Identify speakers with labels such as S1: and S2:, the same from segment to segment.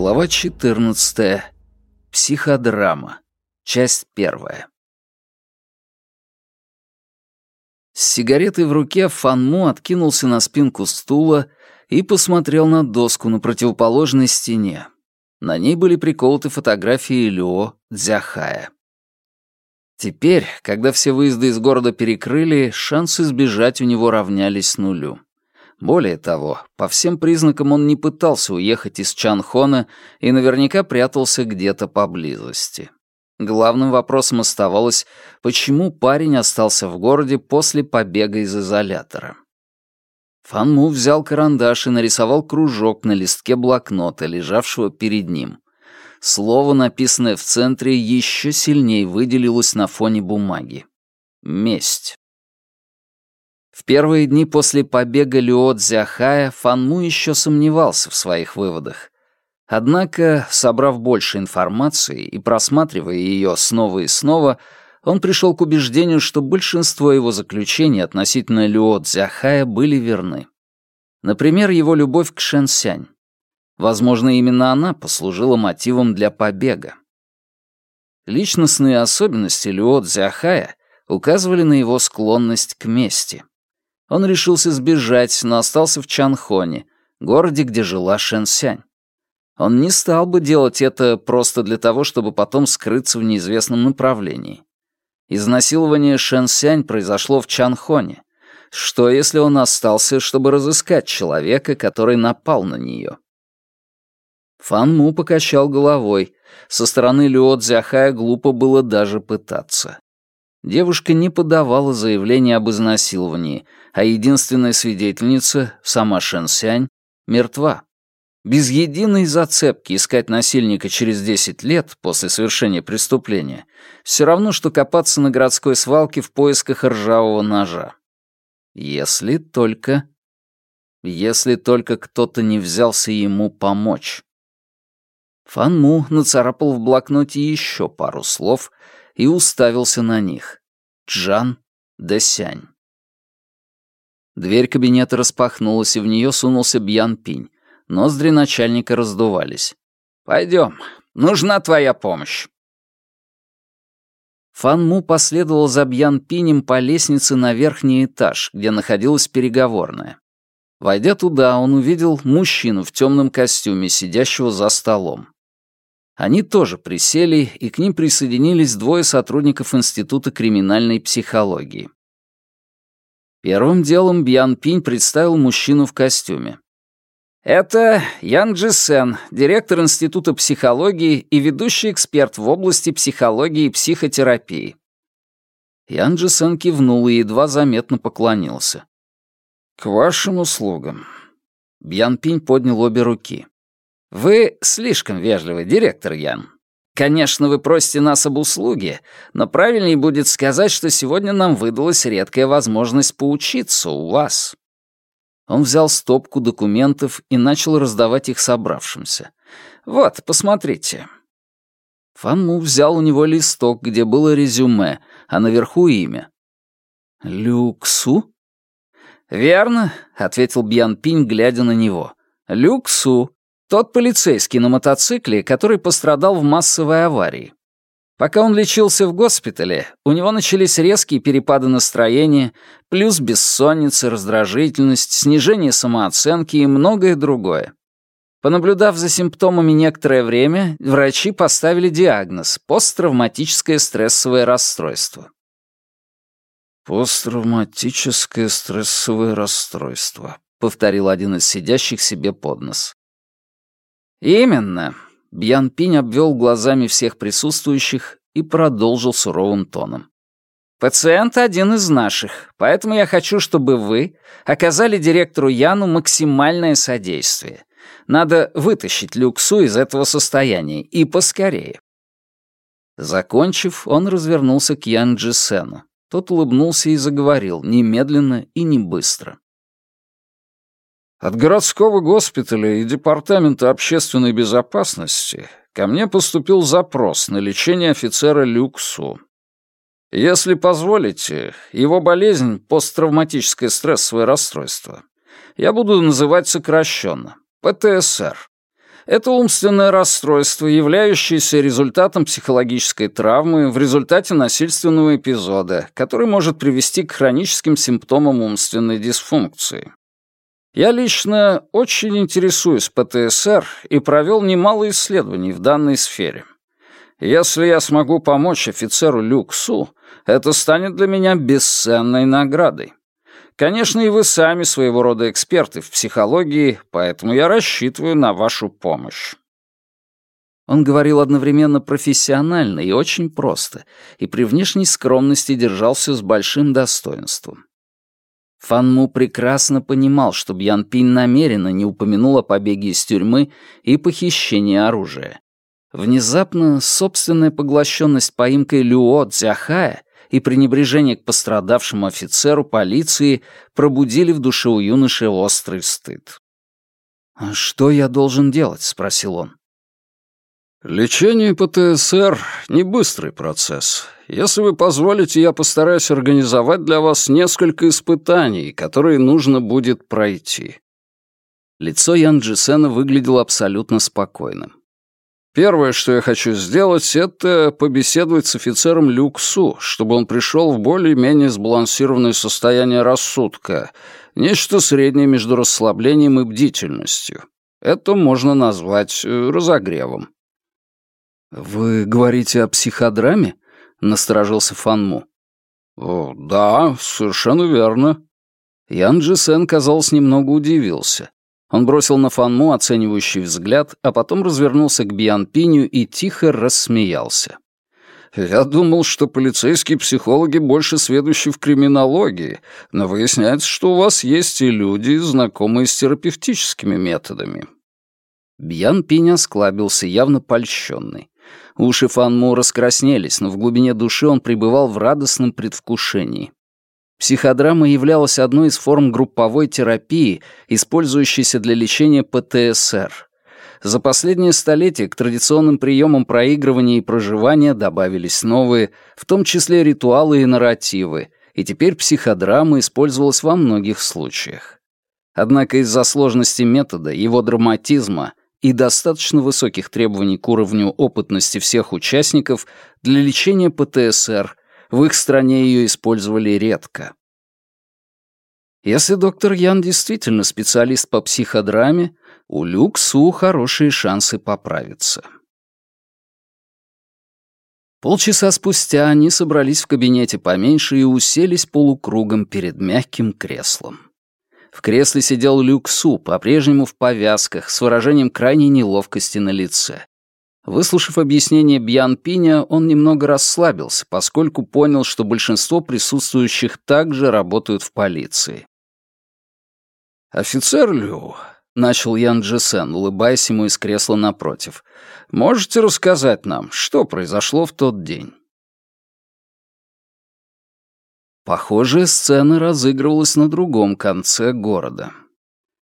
S1: Глава 14. Психодрама. Часть первая. С сигаретой в руке Фанму откинулся на спинку стула и посмотрел на доску на противоположной стене. На ней были приколоты фотографии Люо Дзяхая. Теперь, когда все выезды из города перекрыли, шансы сбежать у него равнялись нулю. Более того, по всем признакам он не пытался уехать из Чанхона и наверняка прятался где-то поблизости. Главным вопросом оставалось, почему парень остался в городе после побега из изолятора. Фанму взял карандаш и нарисовал кружок на листке блокнота, лежавшего перед ним. Слово, написанное в центре, еще сильнее выделилось на фоне бумаги. Месть. В первые дни после побега Люо Цзяхая Фанму еще сомневался в своих выводах. Однако, собрав больше информации и просматривая ее снова и снова, он пришел к убеждению, что большинство его заключений относительно Люо Цзяхая были верны. Например, его любовь к Шэнсянь. Возможно, именно она послужила мотивом для побега. Личностные особенности Люо Цзяхая указывали на его склонность к мести. Он решился сбежать, но остался в Чанхоне, городе, где жила Шэнсянь. Он не стал бы делать это просто для того, чтобы потом скрыться в неизвестном направлении. Изнасилование Шэнсянь произошло в Чанхоне. Что, если он остался, чтобы разыскать человека, который напал на нее? Фан Му покачал головой. Со стороны Люо Цзяхая глупо было даже пытаться. Девушка не подавала заявление об изнасиловании, а единственная свидетельница, сама Шэнсянь, мертва. Без единой зацепки искать насильника через 10 лет после совершения преступления все равно, что копаться на городской свалке в поисках ржавого ножа. Если только... Если только кто-то не взялся ему помочь. Фан Му нацарапал в блокноте еще пару слов и уставился на них. Джан Дэсянь. Дверь кабинета распахнулась, и в нее сунулся Бьян Пинь. Ноздри начальника раздувались. «Пойдем, нужна твоя помощь». Фан Му последовал за Бьян Пинем по лестнице на верхний этаж, где находилась переговорная. Войдя туда, он увидел мужчину в темном костюме, сидящего за столом. Они тоже присели, и к ним присоединились двое сотрудников Института криминальной психологии. Первым делом Бьян Пинь представил мужчину в костюме. Это Ян Джисен, директор Института психологии и ведущий эксперт в области психологии и психотерапии. Ян Джисен кивнул и едва заметно поклонился. «К вашим услугам». Бьян Пинь поднял обе руки. «Вы слишком вежливый, директор Ян. Конечно, вы просите нас об услуге, но правильнее будет сказать, что сегодня нам выдалась редкая возможность поучиться у вас». Он взял стопку документов и начал раздавать их собравшимся. «Вот, посмотрите». Фанму взял у него листок, где было резюме, а наверху имя. «Люксу?» «Верно», — ответил Бьян Пинь, глядя на него. «Люксу. Тот полицейский на мотоцикле, который пострадал в массовой аварии. Пока он лечился в госпитале, у него начались резкие перепады настроения, плюс бессонница, раздражительность, снижение самооценки и многое другое. Понаблюдав за симптомами некоторое время, врачи поставили диагноз – посттравматическое стрессовое расстройство. «Посттравматическое стрессовое расстройство», — повторил один из сидящих себе под нос. «Именно». Бьян Пинь обвел глазами всех присутствующих и продолжил суровым тоном. «Пациент один из наших, поэтому я хочу, чтобы вы оказали директору Яну максимальное содействие. Надо вытащить Люксу из этого состояния, и поскорее». Закончив, он развернулся к Ян Джисену. Тот улыбнулся и заговорил, немедленно и не быстро. От городского госпиталя и Департамента общественной безопасности ко мне поступил запрос на лечение офицера Люксу. Если позволите, его болезнь — посттравматическое стрессовое расстройство. Я буду называть сокращенно — ПТСР. Это умственное расстройство, являющееся результатом психологической травмы в результате насильственного эпизода, который может привести к хроническим симптомам умственной дисфункции. Я лично очень интересуюсь ПТСР и провел немало исследований в данной сфере. Если я смогу помочь офицеру Люксу, это станет для меня бесценной наградой. Конечно, и вы сами своего рода эксперты в психологии, поэтому я рассчитываю на вашу помощь».
S2: Он говорил одновременно профессионально и очень просто, и при внешней скромности держался с большим достоинством. Фанму прекрасно понимал, что Бьян Пинь намеренно не упомянул о побеге из тюрьмы и похищении оружия. Внезапно собственная поглощенность поимкой Люо Цзяхая и пренебрежение к пострадавшему офицеру полиции пробудили в душе у юноши острый стыд. «А «Что я должен делать?» — спросил он.
S1: «Лечение ПТСР — не быстрый процесс. Если вы позволите, я постараюсь организовать для вас несколько испытаний, которые нужно будет пройти».
S2: Лицо Ян Джисена выглядело абсолютно спокойным.
S1: Первое, что я хочу сделать, это побеседовать с офицером Люксу, чтобы он пришел в более-менее сбалансированное состояние рассудка, нечто среднее между расслаблением и бдительностью. Это можно назвать э, разогревом.
S2: «Вы говорите о психодраме?» — насторожился Фанму.
S1: «О, да, совершенно верно».
S2: Ян Джисен, казалось, немного удивился. Он бросил на Фанму оценивающий взгляд, а потом развернулся к Бианпиню и тихо рассмеялся.
S1: «Я думал, что полицейские психологи больше сведущи в криминологии, но выясняется, что у вас есть и люди, знакомые с терапевтическими методами».
S2: Бьян Пинь осклабился, явно польщенный. Уши Фанму раскраснелись, но в глубине души он пребывал в радостном предвкушении. Психодрама являлась одной из форм групповой терапии, использующейся для лечения ПТСР. За последнее столетие к традиционным приемам проигрывания и проживания добавились новые, в том числе ритуалы и нарративы, и теперь психодрама использовалась во многих случаях. Однако из-за сложности метода, его драматизма и достаточно высоких требований к уровню опытности всех участников для лечения ПТСР в их стране ее использовали редко. Если доктор Ян действительно специалист по психодраме, у Люк Су хорошие шансы поправиться. Полчаса спустя они собрались в кабинете поменьше и уселись полукругом перед мягким креслом. В кресле сидел Люк Су, по-прежнему в повязках, с выражением крайней неловкости на лице. Выслушав объяснение Бьян Пиня, он немного расслабился, поскольку понял, что большинство присутствующих также работают в полиции. «Офицер Лю», — начал Ян Джесен, улыбаясь ему из кресла напротив, «можете рассказать нам, что произошло в тот день?» Похожая сцена разыгрывалась на другом конце города.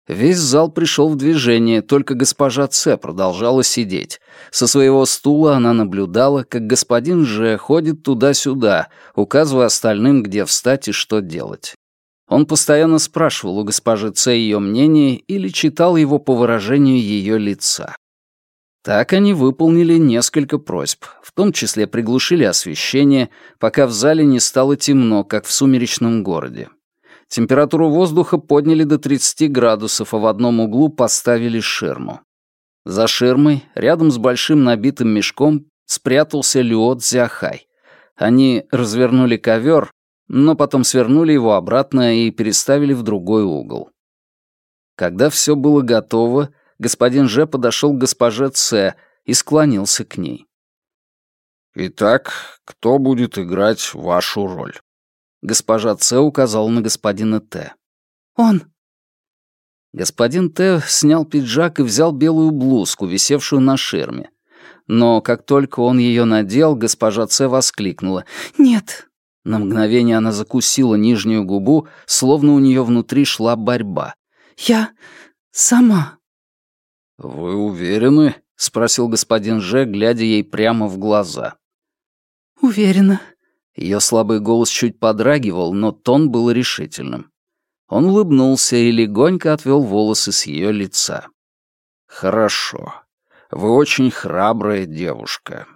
S2: Весь зал пришел в движение, только госпожа Ц продолжала сидеть. Со своего стула она наблюдала, как господин Ж ходит туда-сюда, указывая остальным, где встать и что делать. Он постоянно спрашивал у госпожи Ц ее мнение или читал его по выражению ее лица. Так они выполнили несколько просьб, в том числе приглушили освещение, пока в зале не стало темно, как в сумеречном городе. Температуру воздуха подняли до 30 градусов, а в одном углу поставили ширму. За ширмой, рядом с большим набитым мешком, спрятался Люо Цзяхай. Они развернули ковер, но потом свернули его обратно и переставили в другой угол. Когда все было готово, господин Же подошел к госпоже Ц и склонился к ней.
S1: «Итак, кто будет играть вашу роль?»
S2: Госпожа Ц указала на господина Т. «Он». Господин Т снял пиджак и взял белую блузку, висевшую на ширме. Но как только он ее надел, госпожа Ц воскликнула. «Нет». На мгновение она закусила нижнюю губу, словно у нее внутри шла борьба. «Я сама».
S1: «Вы уверены?» — спросил господин Ж, глядя ей прямо в глаза.
S2: «Уверена», ее слабый голос чуть подрагивал, но тон был решительным. Он улыбнулся и легонько отвел волосы с ее лица.
S1: «Хорошо.
S2: Вы очень храбрая девушка».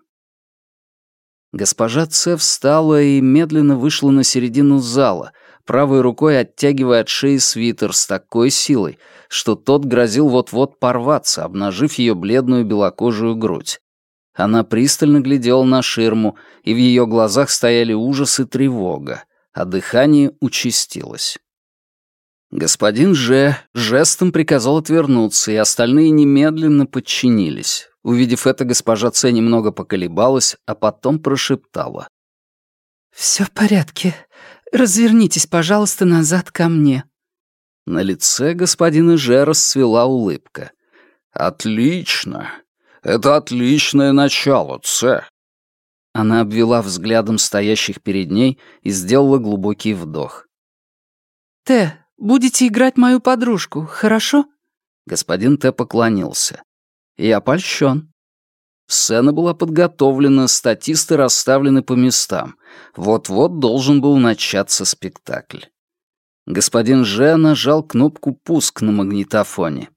S1: Госпожа Це встала и медленно вышла на середину зала, правой рукой оттягивая от шеи свитер с такой силой, что тот грозил вот-вот порваться, обнажив ее бледную белокожую грудь. Она пристально глядела на ширму, и в ее глазах стояли ужас и тревога, а дыхание участилось. Господин Же жестом приказал отвернуться, и остальные немедленно подчинились. Увидев это, госпожа Це немного поколебалась, а потом прошептала.
S3: «Все в порядке. Развернитесь, пожалуйста, назад ко мне».
S1: На лице господина Же расцвела улыбка.
S2: «Отлично. Это отличное начало, Це».
S1: Она обвела взглядом стоящих перед ней и сделала глубокий вдох.
S3: «Т, будете играть мою подружку, хорошо?»
S1: Господин Т поклонился. Я польщен. Сцена была подготовлена, статисты расставлены по местам. Вот-вот должен был начаться спектакль. Господин Же нажал кнопку «Пуск» на магнитофоне.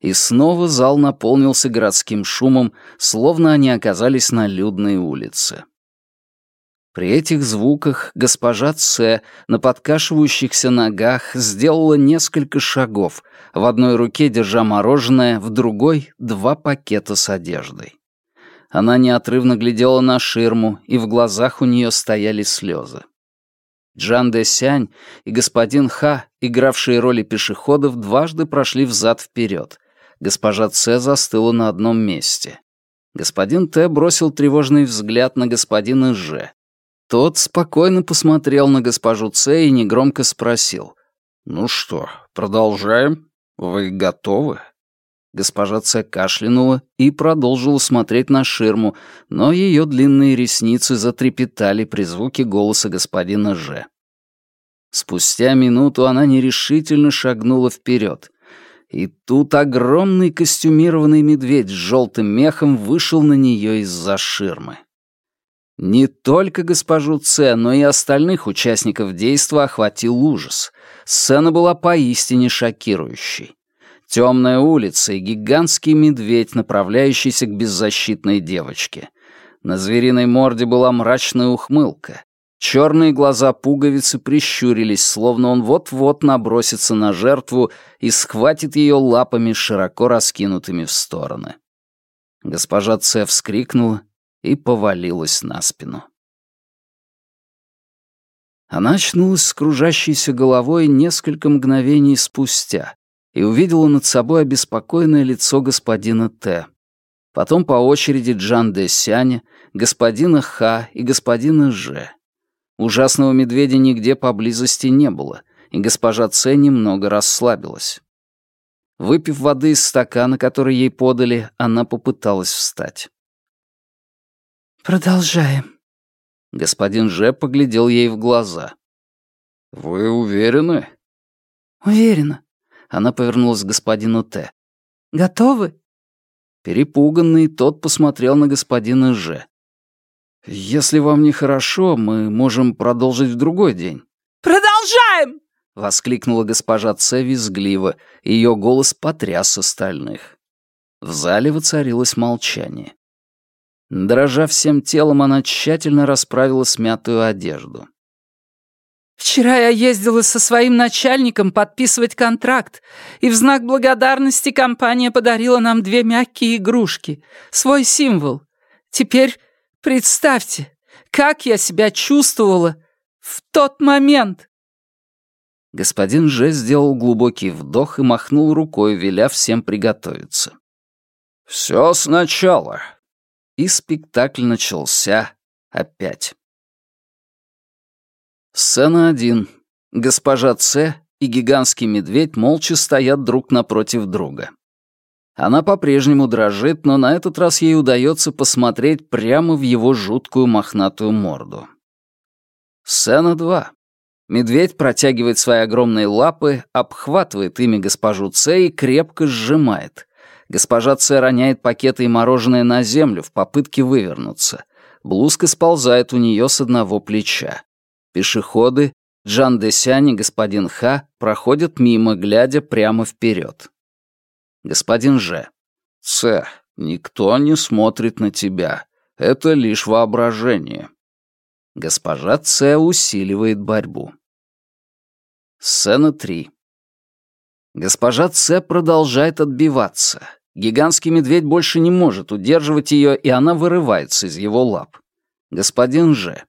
S1: И снова зал наполнился городским шумом, словно они оказались на людной улице. При этих звуках госпожа Ц на подкашивающихся ногах сделала несколько шагов, в одной руке держа мороженое, в другой — два пакета с одеждой. Она неотрывно глядела на ширму, и в глазах у нее стояли слезы. Джан де Сянь и господин Ха, игравшие роли пешеходов, дважды прошли взад-вперед. Госпожа Ц застыла на одном месте. Господин Т бросил тревожный взгляд на господина Ж. Тот спокойно посмотрел на госпожу Ц и негромко спросил.
S2: «Ну что, продолжаем? Вы готовы?»
S1: Госпожа Ц кашлянула и продолжила смотреть на ширму, но ее длинные ресницы затрепетали при звуке голоса господина Ж. Спустя минуту она нерешительно шагнула вперед. И тут огромный костюмированный медведь с желтым мехом вышел на нее из-за ширмы. Не только госпожу Ц, но и остальных участников действа охватил ужас. Сцена была поистине шокирующей. Темная улица и гигантский медведь, направляющийся к беззащитной девочке. На звериной морде была мрачная ухмылка. Черные глаза пуговицы прищурились, словно он вот-вот набросится на жертву и схватит ее лапами, широко раскинутыми в стороны. Госпожа Ц вскрикнула и повалилась на спину. Она очнулась с кружащейся головой несколько мгновений спустя и увидела над собой обеспокоенное лицо господина Т. Потом по очереди Джан Де Сяня, господина Ха и господина Ж. Ужасного медведя нигде поблизости не было, и госпожа Ц немного расслабилась. Выпив воды из стакана, который ей подали, она попыталась встать.
S3: «Продолжаем».
S1: Господин Же поглядел ей в глаза.
S2: «Вы уверены?»
S3: «Уверена».
S1: Она повернулась к господину Т.
S3: «Готовы?»
S1: Перепуганный, тот посмотрел на господина Ж. «Если вам нехорошо, мы можем продолжить в другой день».
S3: «Продолжаем!»
S1: — воскликнула госпожа Ц. визгливо, и ее голос потряс остальных. В зале воцарилось молчание. Дрожа всем телом, она тщательно расправила смятую одежду.
S3: «Вчера я ездила со своим начальником подписывать контракт, и в знак благодарности компания подарила нам две мягкие игрушки, свой символ. Теперь представьте, как я себя чувствовала в тот момент!»
S1: Господин Же сделал глубокий вдох и махнул рукой, веля всем приготовиться.
S2: «Все сначала
S1: и спектакль начался опять. Сцена один. Госпожа Ц и гигантский медведь молча стоят друг напротив друга. Она по-прежнему дрожит, но на этот раз ей удается посмотреть прямо в его жуткую мохнатую морду. Сцена 2. Медведь протягивает свои огромные лапы, обхватывает ими госпожу Ц и крепко сжимает. Госпожа Ц роняет пакеты и мороженое на землю в попытке вывернуться. Блузка сползает у нее с одного плеча. Пешеходы, Джан Десянь и господин Ха проходят мимо, глядя прямо вперед. Господин Ж.
S2: Ц, Никто не смотрит на тебя. Это лишь воображение. Госпожа Ц усиливает борьбу. Сцена 3. Госпожа Ц продолжает отбиваться. Гигантский медведь больше не может удерживать ее, и она вырывается из его лап. Господин Ж.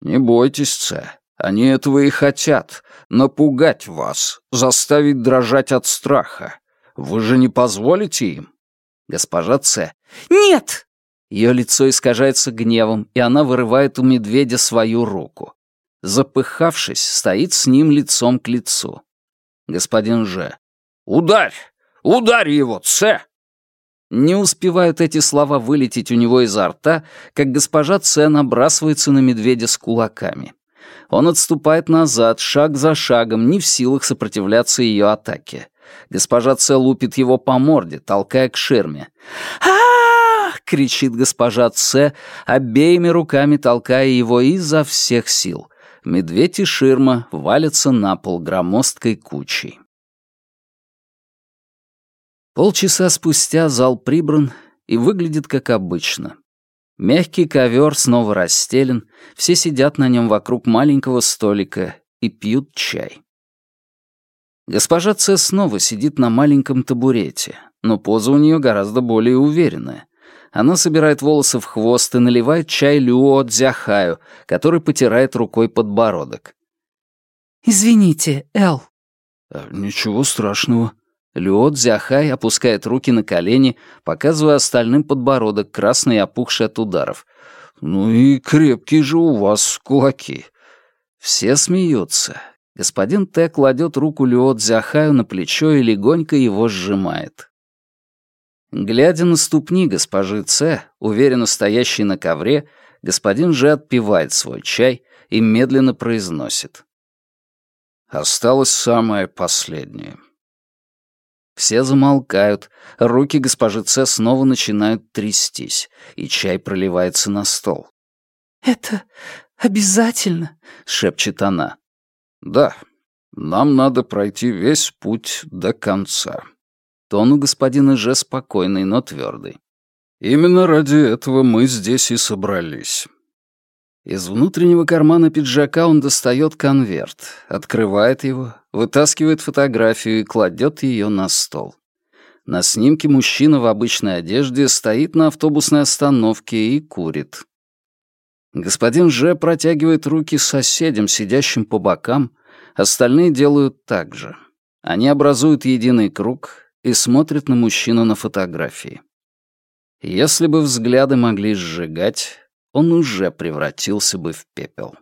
S2: «Не бойтесь, Ц. Они этого и хотят. Напугать вас, заставить дрожать от страха. Вы же не позволите им?» Госпожа Ц.
S3: «Нет!»
S2: Ее лицо искажается гневом, и она вырывает у медведя свою руку. Запыхавшись, стоит с ним лицом к лицу. Господин Ж. «Ударь! Ударь его, Ц!» Не успевают эти слова вылететь у него изо рта, как госпожа Ц набрасывается на медведя с кулаками. Он отступает назад, шаг за шагом, не в силах сопротивляться ее атаке. Госпожа Ц лупит его по морде, толкая к ширме. а кричит госпожа Ц, обеими руками толкая его изо всех сил. Медведь и ширма валятся на пол громоздкой кучей. Полчаса спустя зал прибран и выглядит как обычно. Мягкий ковер снова расстелен, все сидят на нем вокруг маленького столика и пьют чай. Госпожа Ц снова сидит на маленьком табурете, но поза у нее гораздо более уверенная. Она собирает волосы в хвост и наливает чай Люо Дзяхаю, который потирает рукой подбородок.
S3: «Извините, Эл».
S2: «Э, «Ничего страшного», Люо Дзяхай опускает руки на колени, показывая остальным подбородок, красный и опухший от ударов. «Ну и крепкие же у вас кулаки». Все смеются. Господин Т кладет руку Люо Дзяхаю на плечо и легонько его сжимает. Глядя на ступни госпожи Ц, уверенно стоящей на ковре, господин Ж отпивает свой чай и медленно произносит. «Осталось самое последнее». Все замолкают, руки госпожи Ц снова начинают трястись, и чай проливается на стол.
S3: «Это обязательно?» — шепчет она.
S2: «Да, нам надо пройти весь путь до конца». Тон у господина Ж спокойный, но твердый. «Именно ради этого мы здесь и собрались. Из внутреннего кармана пиджака он достает конверт, открывает его, вытаскивает фотографию и кладет ее на стол. На снимке мужчина в обычной одежде стоит на автобусной остановке и курит. Господин Ж протягивает руки соседям, сидящим по бокам, остальные делают так же. Они образуют единый круг и смотрят на мужчину на фотографии. Если бы взгляды могли сжигать, он уже превратился бы в пепел.